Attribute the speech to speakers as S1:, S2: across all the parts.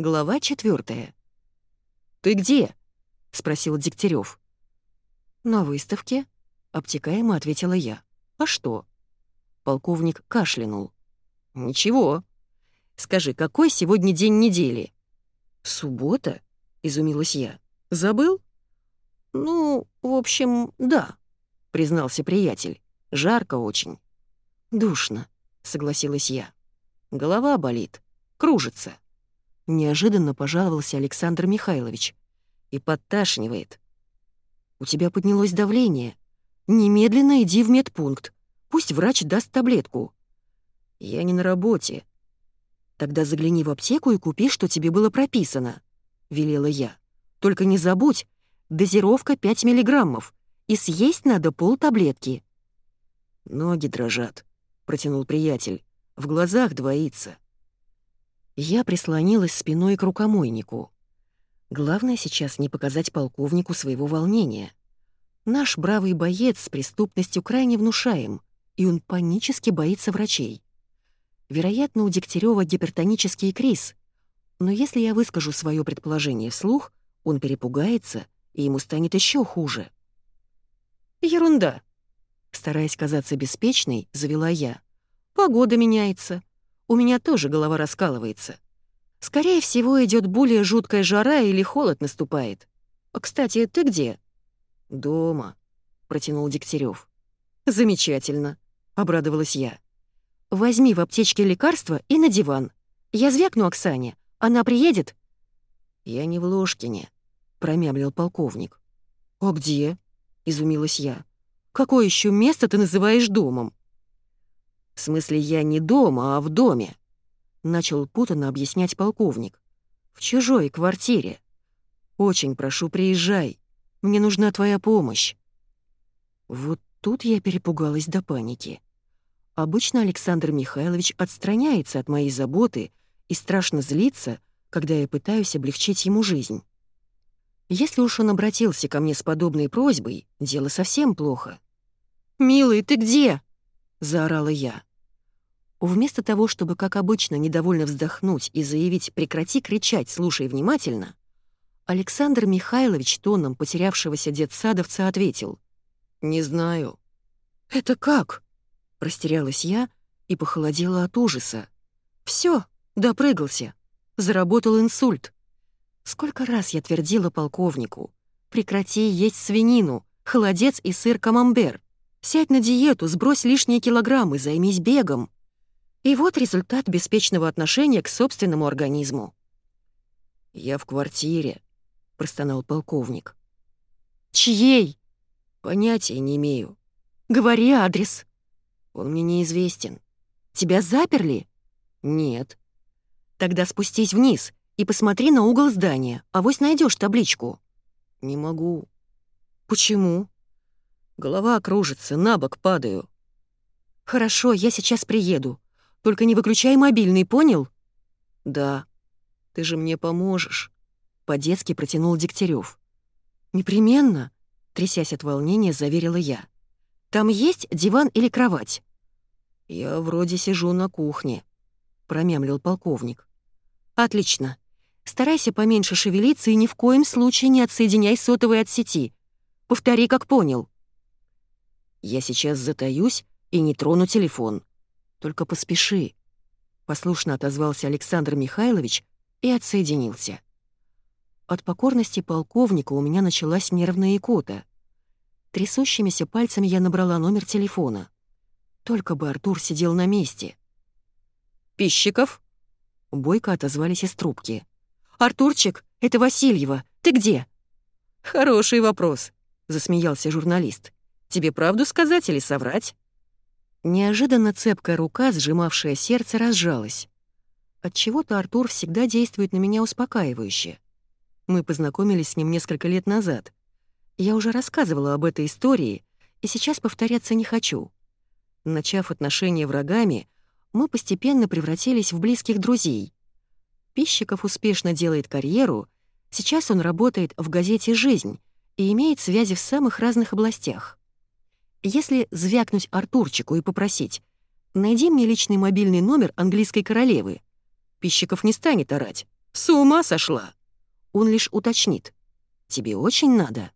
S1: Глава четвертая. «Ты где?» — спросил Дегтярев. «На выставке», — обтекаемо ответила я. «А что?» Полковник кашлянул. «Ничего. Скажи, какой сегодня день недели?» «Суббота?» — изумилась я. «Забыл?» «Ну, в общем, да», — признался приятель. «Жарко очень». «Душно», — согласилась я. «Голова болит. Кружится». Неожиданно пожаловался Александр Михайлович. «И подташнивает». «У тебя поднялось давление. Немедленно иди в медпункт. Пусть врач даст таблетку». «Я не на работе». «Тогда загляни в аптеку и купи, что тебе было прописано», — велела я. «Только не забудь, дозировка 5 миллиграммов, и съесть надо пол таблетки». «Ноги дрожат», — протянул приятель. «В глазах двоится». Я прислонилась спиной к рукомойнику. Главное сейчас не показать полковнику своего волнения. Наш бравый боец с преступностью крайне внушаем, и он панически боится врачей. Вероятно, у Дегтярева гипертонический криз, но если я выскажу свое предположение вслух, он перепугается, и ему станет еще хуже. «Ерунда», — стараясь казаться беспечной, завела я. «Погода меняется. У меня тоже голова раскалывается. Скорее всего, идет более жуткая жара или холод наступает. Кстати, ты где?» «Дома», — протянул Дегтярев. «Замечательно», — обрадовалась я. «Возьми в аптечке лекарства и на диван. Я звякну Оксане. Она приедет?» «Я не в Ложкине», — промямлил полковник. «А где?» — изумилась я. «Какое еще место ты называешь домом?» «В смысле, я не дома, а в доме», — начал путанно объяснять полковник. «В чужой квартире. Очень прошу, приезжай. Мне нужна твоя помощь». Вот тут я перепугалась до паники. Обычно Александр Михайлович отстраняется от моей заботы и страшно злится, когда я пытаюсь облегчить ему жизнь. Если уж он обратился ко мне с подобной просьбой, дело совсем плохо. «Милый, ты где?» — заорала я. Вместо того, чтобы, как обычно, недовольно вздохнуть и заявить «прекрати кричать, слушай внимательно», Александр Михайлович тоном потерявшегося детсадовца ответил. «Не знаю». «Это как?» — растерялась я и похолодела от ужаса. Все, допрыгался. Заработал инсульт. Сколько раз я твердила полковнику. «Прекрати есть свинину, холодец и сыр камамбер. Сядь на диету, сбрось лишние килограммы, займись бегом». И вот результат беспечного отношения к собственному организму. «Я в квартире», — простонал полковник. «Чьей?» «Понятия не имею». «Говори адрес». «Он мне неизвестен». «Тебя заперли?» «Нет». «Тогда спустись вниз и посмотри на угол здания, а вось найдешь табличку». «Не могу». «Почему?» «Голова кружится, на бок падаю». «Хорошо, я сейчас приеду. Только не выключай мобильный, понял?» «Да. Ты же мне поможешь», — по-детски протянул Дегтярев. «Непременно», — трясясь от волнения, заверила я. «Там есть диван или кровать?» «Я вроде сижу на кухне», — промямлил полковник. «Отлично. Старайся поменьше шевелиться и ни в коем случае не отсоединяй сотовый от сети. Повтори, как понял». «Я сейчас затаюсь и не трону телефон», только поспеши», — послушно отозвался Александр Михайлович и отсоединился. От покорности полковника у меня началась нервная икота. Трясущимися пальцами я набрала номер телефона. Только бы Артур сидел на месте. «Пищиков?» Бойко отозвались из трубки. «Артурчик, это Васильева. Ты где?» «Хороший вопрос», — засмеялся журналист. «Тебе правду сказать или соврать?» Неожиданно цепкая рука, сжимавшая сердце, разжалась. Отчего-то Артур всегда действует на меня успокаивающе. Мы познакомились с ним несколько лет назад. Я уже рассказывала об этой истории, и сейчас повторяться не хочу. Начав отношения врагами, мы постепенно превратились в близких друзей. Пищиков успешно делает карьеру, сейчас он работает в газете «Жизнь» и имеет связи в самых разных областях. Если звякнуть Артурчику и попросить «Найди мне личный мобильный номер английской королевы», Пищиков не станет орать. С ума сошла!» Он лишь уточнит. «Тебе очень надо?»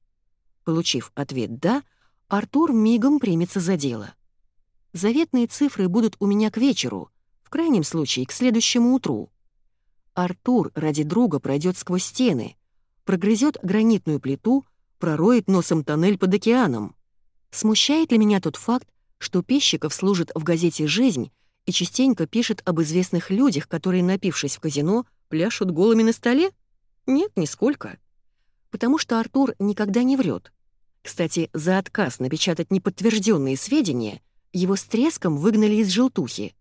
S1: Получив ответ «да», Артур мигом примется за дело. Заветные цифры будут у меня к вечеру, в крайнем случае к следующему утру. Артур ради друга пройдет сквозь стены, прогрызет гранитную плиту, пророет носом тоннель под океаном. Смущает ли меня тот факт, что Пещиков служит в газете «Жизнь» и частенько пишет об известных людях, которые, напившись в казино, пляшут голыми на столе? Нет, нисколько. Потому что Артур никогда не врет. Кстати, за отказ напечатать неподтвержденные сведения его с треском выгнали из желтухи.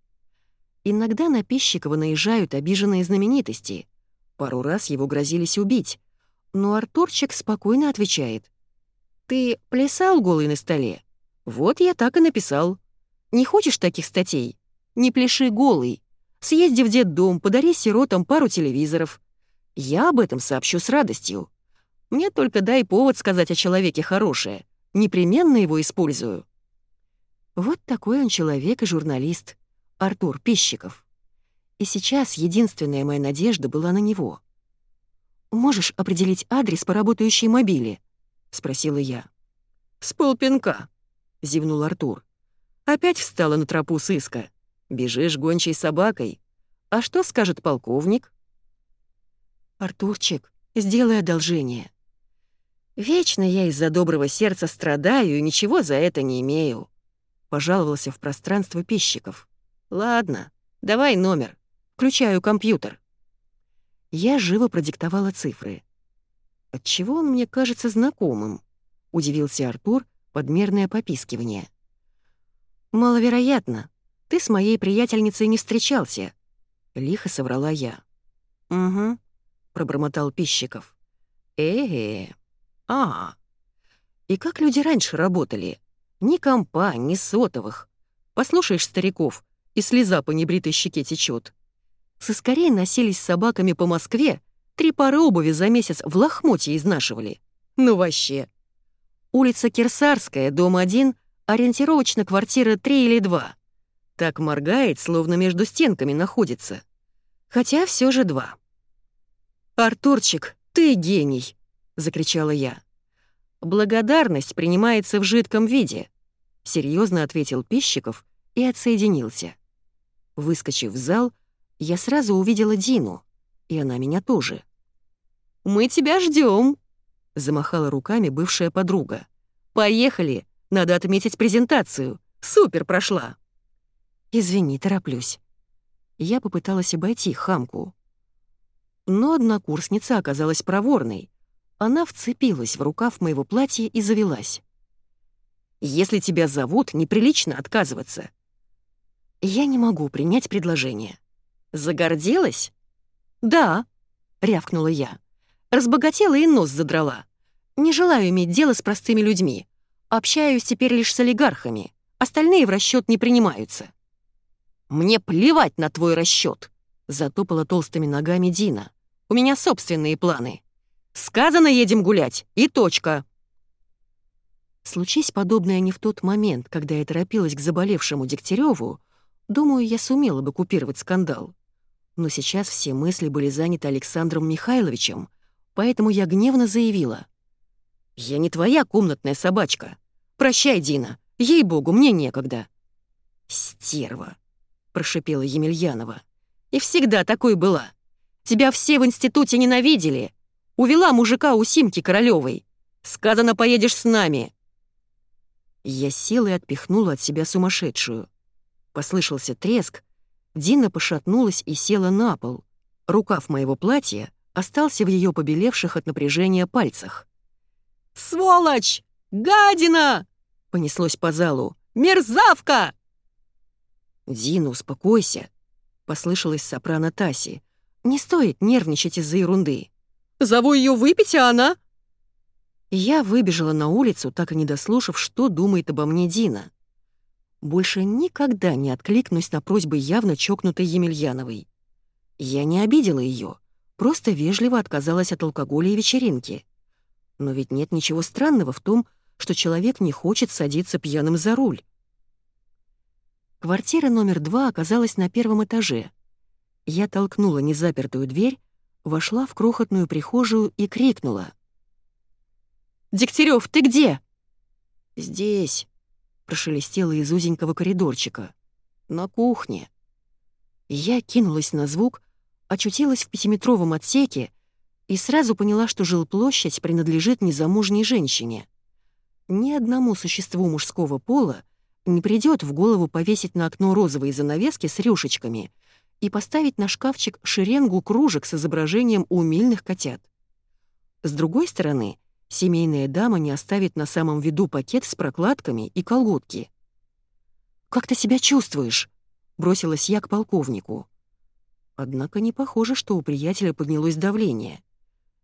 S1: Иногда на Пищикова наезжают обиженные знаменитости. Пару раз его грозились убить. Но Артурчик спокойно отвечает. «Ты плясал голый на столе? Вот я так и написал. Не хочешь таких статей? Не пляши голый. Съезди в детдом, подари сиротам пару телевизоров. Я об этом сообщу с радостью. Мне только дай повод сказать о человеке хорошее. Непременно его использую». Вот такой он человек и журналист. Артур Пищиков. И сейчас единственная моя надежда была на него. «Можешь определить адрес по работающей мобиле?» — спросила я. «С полпинка», — зевнул Артур. «Опять встала на тропу сыска. Бежишь гончей собакой. А что скажет полковник?» «Артурчик, сделай одолжение. Вечно я из-за доброго сердца страдаю и ничего за это не имею», — пожаловался в пространство пищиков. «Ладно, давай номер. Включаю компьютер». Я живо продиктовала цифры. «Отчего он мне кажется знакомым?» — удивился Артур, подмерное попискивание. «Маловероятно. Ты с моей приятельницей не встречался», — лихо соврала я. «Угу», — пробормотал Пищиков. э э а И как люди раньше работали? Ни компа, ни сотовых. Послушаешь стариков, и слеза по небритой щеке течет. Соскорей носились с собаками по Москве, три пары обуви за месяц в лохмотье изнашивали. Ну вообще. Улица Кирсарская, дом 1, ориентировочно квартира 3 или 2. Так моргает, словно между стенками находится. Хотя все же два. «Артурчик, ты гений!» — закричала я. «Благодарность принимается в жидком виде», — серьезно ответил Пищиков и отсоединился. Выскочив в зал, я сразу увидела Дину, и она меня тоже. «Мы тебя ждем, замахала руками бывшая подруга. «Поехали! Надо отметить презентацию! Супер прошла!» «Извини, тороплюсь». Я попыталась обойти хамку. Но однокурсница оказалась проворной. Она вцепилась в рукав моего платья и завелась. «Если тебя зовут, неприлично отказываться. Я не могу принять предложение. Загорделась? Да, рявкнула я. Разбогатела и нос задрала. Не желаю иметь дело с простыми людьми. Общаюсь теперь лишь с олигархами. Остальные в расчет не принимаются. Мне плевать на твой расчет, затопала толстыми ногами Дина. У меня собственные планы. Сказано, едем гулять, и точка. Случись подобное не в тот момент, когда я торопилась к заболевшему Дегтяреву, Думаю, я сумела бы купировать скандал. Но сейчас все мысли были заняты Александром Михайловичем, поэтому я гневно заявила. «Я не твоя комнатная собачка. Прощай, Дина. Ей-богу, мне некогда». «Стерва», — прошипела Емельянова. «И всегда такой была. Тебя все в институте ненавидели. Увела мужика у Симки Королёвой. Сказано, поедешь с нами». Я силой отпихнула от себя сумасшедшую. Послышался треск. Дина пошатнулась и села на пол. Рукав моего платья остался в ее побелевших от напряжения пальцах. «Сволочь! Гадина!» — понеслось по залу. «Мерзавка!» «Дина, успокойся!» — послышалась сопрано Таси. «Не стоит нервничать из-за ерунды». «Зову ее выпить, а она...» Я выбежала на улицу, так и не дослушав, что думает обо мне Дина. Больше никогда не откликнусь на просьбы явно чокнутой Емельяновой. Я не обидела ее, просто вежливо отказалась от алкоголя и вечеринки. Но ведь нет ничего странного в том, что человек не хочет садиться пьяным за руль. Квартира номер два оказалась на первом этаже. Я толкнула незапертую дверь, вошла в крохотную прихожую и крикнула. «Дегтярев, ты где?» «Здесь», — прошелестело из узенького коридорчика. «На кухне». Я кинулась на звук, очутилась в пятиметровом отсеке и сразу поняла, что жилплощадь принадлежит незамужней женщине. Ни одному существу мужского пола не придет в голову повесить на окно розовые занавески с рюшечками и поставить на шкафчик шеренгу кружек с изображением умильных котят. С другой стороны, семейная дама не оставит на самом виду пакет с прокладками и колготки. «Как ты себя чувствуешь?» — бросилась я к полковнику. Однако не похоже, что у приятеля поднялось давление.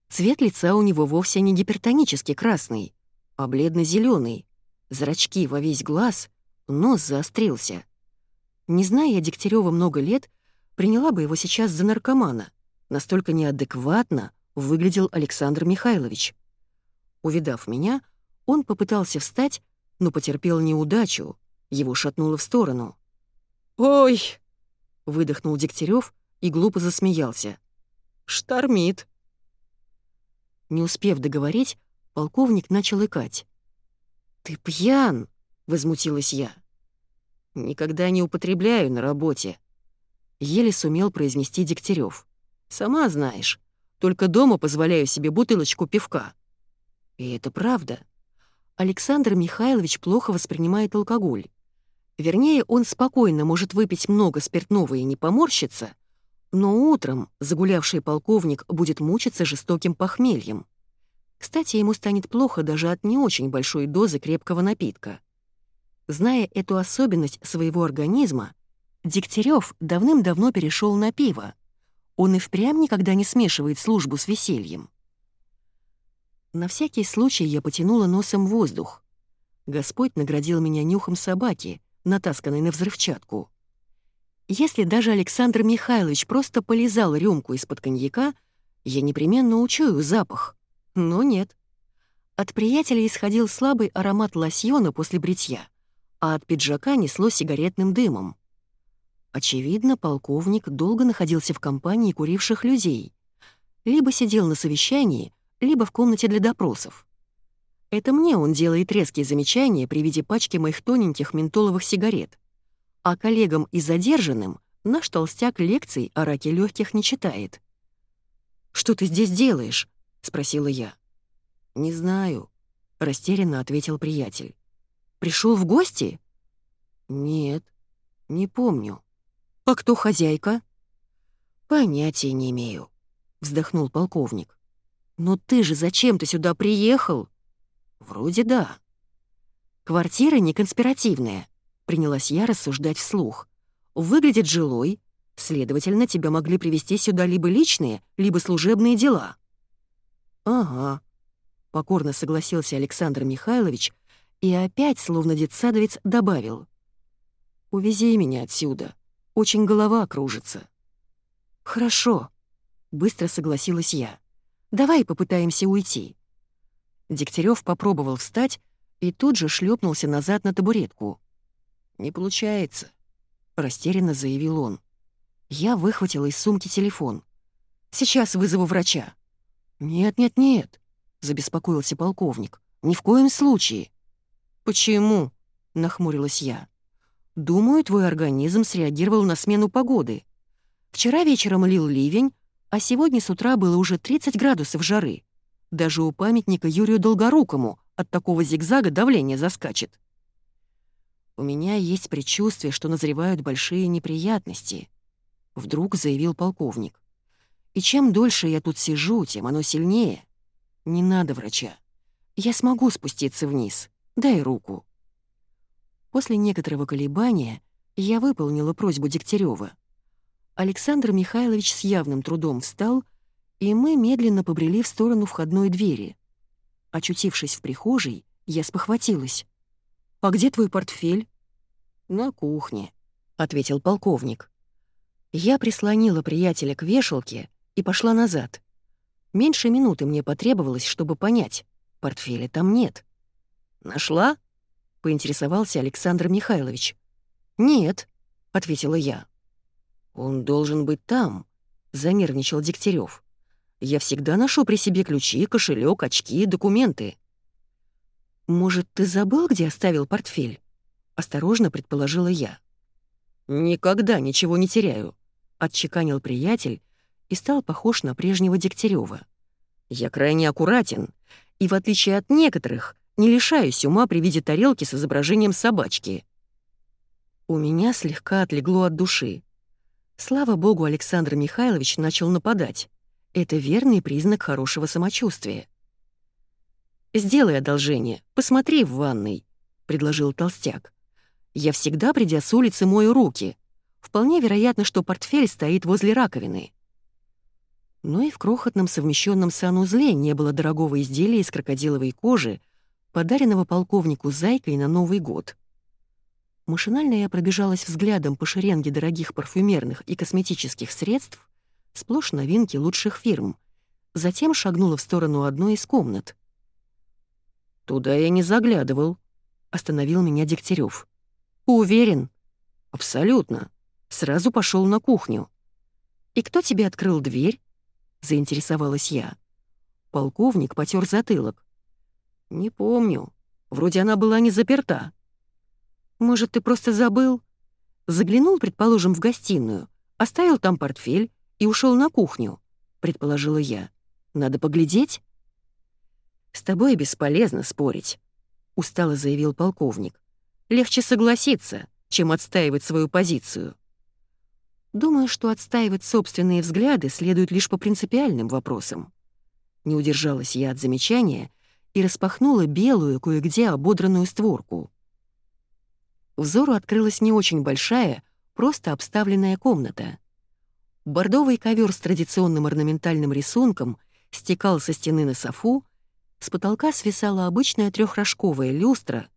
S1: Цвет лица у него вовсе не гипертонически красный, а бледно-зеленый. Зрачки во весь глаз, нос заострился. Не зная я много лет, приняла бы его сейчас за наркомана. Настолько неадекватно выглядел Александр Михайлович. Увидав меня, он попытался встать, но потерпел неудачу, его шатнуло в сторону. «Ой!» — выдохнул Дегтярев и глупо засмеялся. «Штормит!» Не успев договорить, полковник начал икать. «Ты пьян!» — возмутилась я. «Никогда не употребляю на работе», — еле сумел произнести Дегтярев. «Сама знаешь, только дома позволяю себе бутылочку пивка». И это правда. Александр Михайлович плохо воспринимает алкоголь. Вернее, он спокойно может выпить много спиртного и не поморщиться, но утром загулявший полковник будет мучиться жестоким похмельем. Кстати, ему станет плохо даже от не очень большой дозы крепкого напитка. Зная эту особенность своего организма, Дегтярев давным-давно перешел на пиво. Он и впрямь никогда не смешивает службу с весельем. На всякий случай я потянула носом воздух. Господь наградил меня нюхом собаки, натасканной на взрывчатку. Если даже Александр Михайлович просто полизал рюмку из-под коньяка, я непременно учую запах. Но нет. От приятеля исходил слабый аромат лосьона после бритья, а от пиджака несло сигаретным дымом. Очевидно, полковник долго находился в компании куривших людей. Либо сидел на совещании, либо в комнате для допросов. Это мне он делает резкие замечания при виде пачки моих тоненьких ментоловых сигарет а коллегам и задержанным наш толстяк лекций о раке легких не читает. «Что ты здесь делаешь?» — спросила я. «Не знаю», — растерянно ответил приятель. Пришел в гости?» «Нет, не помню». «А кто хозяйка?» «Понятия не имею», — вздохнул полковник. «Но ты же зачем-то сюда приехал?» «Вроде да». «Квартира не конспиративная», Принялась я рассуждать вслух. «Выглядит жилой, следовательно, тебя могли привести сюда либо личные, либо служебные дела». «Ага», — покорно согласился Александр Михайлович и опять, словно детсадовец, добавил. «Увези меня отсюда. Очень голова кружится». «Хорошо», — быстро согласилась я. «Давай попытаемся уйти». Дегтярев попробовал встать и тут же шлепнулся назад на табуретку. «Не получается», — растерянно заявил он. Я выхватила из сумки телефон. «Сейчас вызову врача». «Нет-нет-нет», — забеспокоился полковник. «Ни в коем случае». «Почему?» — нахмурилась я. «Думаю, твой организм среагировал на смену погоды. Вчера вечером лил ливень, а сегодня с утра было уже 30 градусов жары. Даже у памятника Юрию Долгорукому от такого зигзага давление заскачет. «У меня есть предчувствие, что назревают большие неприятности», — вдруг заявил полковник. «И чем дольше я тут сижу, тем оно сильнее. Не надо врача. Я смогу спуститься вниз. Дай руку». После некоторого колебания я выполнила просьбу Дегтярева. Александр Михайлович с явным трудом встал, и мы медленно побрели в сторону входной двери. Очутившись в прихожей, я спохватилась. «А где твой портфель?» «На кухне», — ответил полковник. Я прислонила приятеля к вешалке и пошла назад. Меньше минуты мне потребовалось, чтобы понять, портфеля там нет. «Нашла?» — поинтересовался Александр Михайлович. «Нет», — ответила я. «Он должен быть там», — занервничал Дегтярев. Я всегда ношу при себе ключи, кошелек, очки, документы». «Может, ты забыл, где оставил портфель?» — осторожно предположила я. «Никогда ничего не теряю», — отчеканил приятель и стал похож на прежнего Дегтярева. «Я крайне аккуратен, и, в отличие от некоторых, не лишаюсь ума при виде тарелки с изображением собачки». У меня слегка отлегло от души. Слава богу, Александр Михайлович начал нападать. Это верный признак хорошего самочувствия. «Сделай одолжение, посмотри в ванной», — предложил толстяк. «Я всегда, придя с улицы, мою руки. Вполне вероятно, что портфель стоит возле раковины». Но и в крохотном совмещенном санузле не было дорогого изделия из крокодиловой кожи, подаренного полковнику Зайкой на Новый год. Машинально я пробежалась взглядом по шеренге дорогих парфюмерных и косметических средств, сплошь новинки лучших фирм, затем шагнула в сторону одной из комнат. «Туда я не заглядывал», — остановил меня Дегтярев. «Уверен?» «Абсолютно. Сразу пошел на кухню». «И кто тебе открыл дверь?» — заинтересовалась я. Полковник потер затылок. «Не помню. Вроде она была не заперта». «Может, ты просто забыл?» Заглянул, предположим, в гостиную, оставил там портфель и ушел на кухню, предположила я. «Надо поглядеть?» «С тобой бесполезно спорить», — устало заявил полковник. «Легче согласиться, чем отстаивать свою позицию». Думаю, что отстаивать собственные взгляды следует лишь по принципиальным вопросам. Не удержалась я от замечания и распахнула белую, кое-где ободранную створку. Взору открылась не очень большая, просто обставленная комната. Бордовый ковер с традиционным орнаментальным рисунком стекал со стены на софу, с потолка свисала обычная трехрожковая люстра,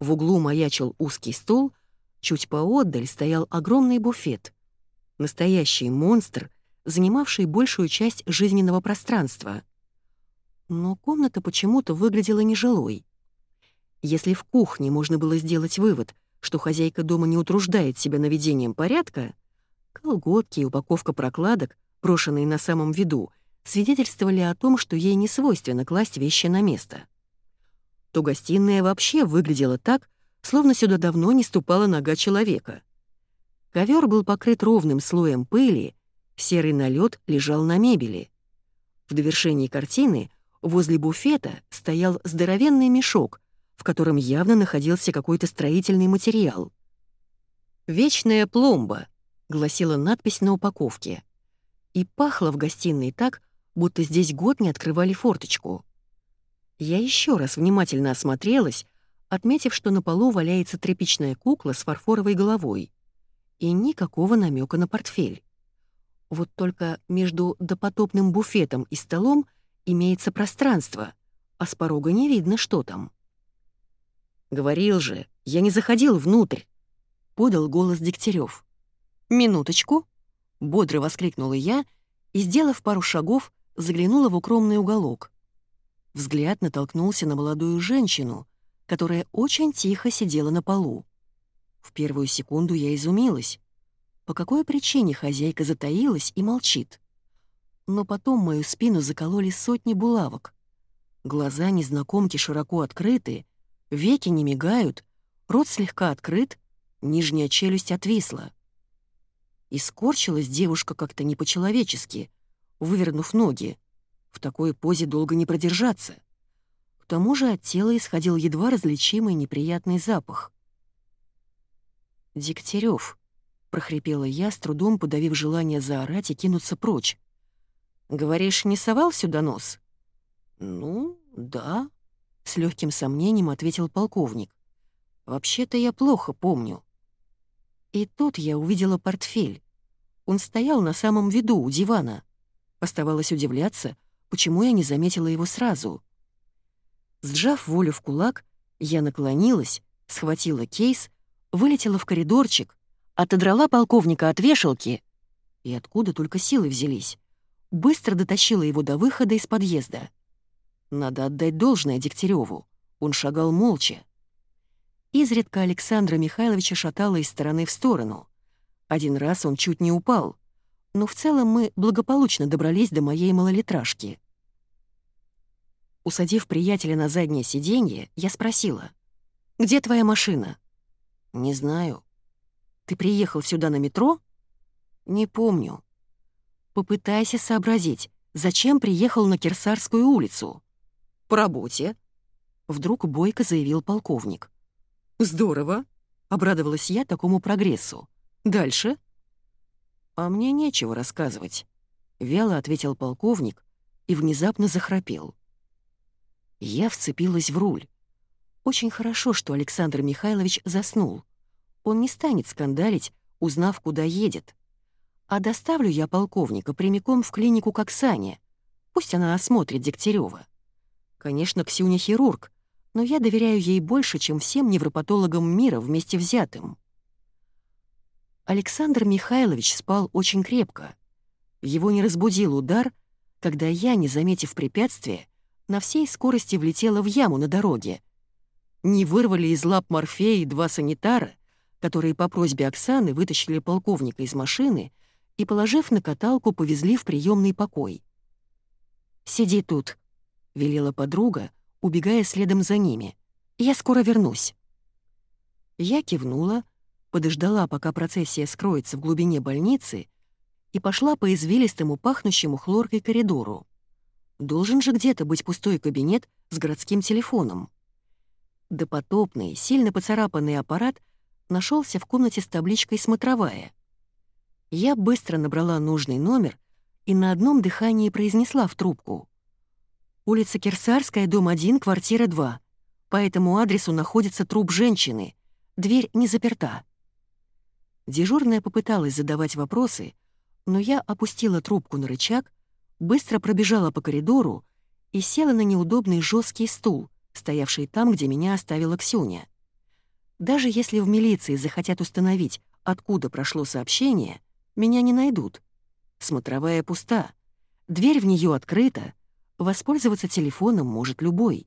S1: в углу маячил узкий стол, чуть поотдаль стоял огромный буфет. Настоящий монстр, занимавший большую часть жизненного пространства. Но комната почему-то выглядела нежилой. Если в кухне можно было сделать вывод, что хозяйка дома не утруждает себя наведением порядка, колготки и упаковка прокладок, брошенные на самом виду, свидетельствовали о том, что ей не свойственно класть вещи на место. То гостиная вообще выглядела так, словно сюда давно не ступала нога человека. Ковер был покрыт ровным слоем пыли, серый налет лежал на мебели. В довершении картины возле буфета стоял здоровенный мешок, в котором явно находился какой-то строительный материал. «Вечная пломба», — гласила надпись на упаковке. И пахло в гостиной так, будто здесь год не открывали форточку. Я еще раз внимательно осмотрелась, отметив, что на полу валяется тряпичная кукла с фарфоровой головой. И никакого намека на портфель. Вот только между допотопным буфетом и столом имеется пространство, а с порога не видно, что там. «Говорил же, я не заходил внутрь», — подал голос Дегтярев. «Минуточку», — бодро воскликнула я и, сделав пару шагов, заглянула в укромный уголок. Взгляд натолкнулся на молодую женщину, которая очень тихо сидела на полу. В первую секунду я изумилась. По какой причине хозяйка затаилась и молчит? Но потом мою спину закололи сотни булавок. Глаза незнакомки широко открыты, Веки не мигают, рот слегка открыт, нижняя челюсть отвисла. И скорчилась девушка как-то не по-человечески, вывернув ноги. В такой позе долго не продержаться. К тому же от тела исходил едва различимый неприятный запах. «Дегтярев», — прохрипела я, с трудом подавив желание заорать и кинуться прочь. «Говоришь, не совал сюда нос?» «Ну, да», с легким сомнением ответил полковник. «Вообще-то я плохо помню». И тут я увидела портфель. Он стоял на самом виду у дивана. Оставалось удивляться, почему я не заметила его сразу. Сжав волю в кулак, я наклонилась, схватила кейс, вылетела в коридорчик, отодрала полковника от вешалки и откуда только силы взялись, быстро дотащила его до выхода из подъезда. Надо отдать должное Дегтяреву. Он шагал молча. Изредка Александра Михайловича шатала из стороны в сторону. Один раз он чуть не упал. Но в целом мы благополучно добрались до моей малолитражки. Усадив приятеля на заднее сиденье, я спросила, «Где твоя машина?» «Не знаю». «Ты приехал сюда на метро?» «Не помню». «Попытайся сообразить, зачем приехал на Кирсарскую улицу?» «По работе», — вдруг бойко заявил полковник. «Здорово», — обрадовалась я такому прогрессу. «Дальше?» «А мне нечего рассказывать», — вяло ответил полковник и внезапно захрапел. Я вцепилась в руль. Очень хорошо, что Александр Михайлович заснул. Он не станет скандалить, узнав, куда едет. А доставлю я полковника прямиком в клинику к Оксане. Пусть она осмотрит Дегтярева. Конечно, Ксюня хирург, но я доверяю ей больше, чем всем невропатологам мира вместе взятым. Александр Михайлович спал очень крепко. Его не разбудил удар, когда я, не заметив препятствия, на всей скорости влетела в яму на дороге. Не вырвали из лап Морфея два санитара, которые по просьбе Оксаны вытащили полковника из машины и, положив на каталку, повезли в приемный покой. «Сиди тут», — велела подруга, убегая следом за ними. «Я скоро вернусь». Я кивнула, подождала, пока процессия скроется в глубине больницы, и пошла по извилистому пахнущему хлоркой коридору. Должен же где-то быть пустой кабинет с городским телефоном. Допотопный, сильно поцарапанный аппарат нашелся в комнате с табличкой «Смотровая». Я быстро набрала нужный номер и на одном дыхании произнесла в трубку. «Улица Кирсарская, дом 1, квартира 2. По этому адресу находится труп женщины. Дверь не заперта». Дежурная попыталась задавать вопросы, но я опустила трубку на рычаг, быстро пробежала по коридору и села на неудобный жесткий стул, стоявший там, где меня оставила Ксюня. Даже если в милиции захотят установить, откуда прошло сообщение, меня не найдут. Смотровая пуста, дверь в нее открыта, воспользоваться телефоном может любой.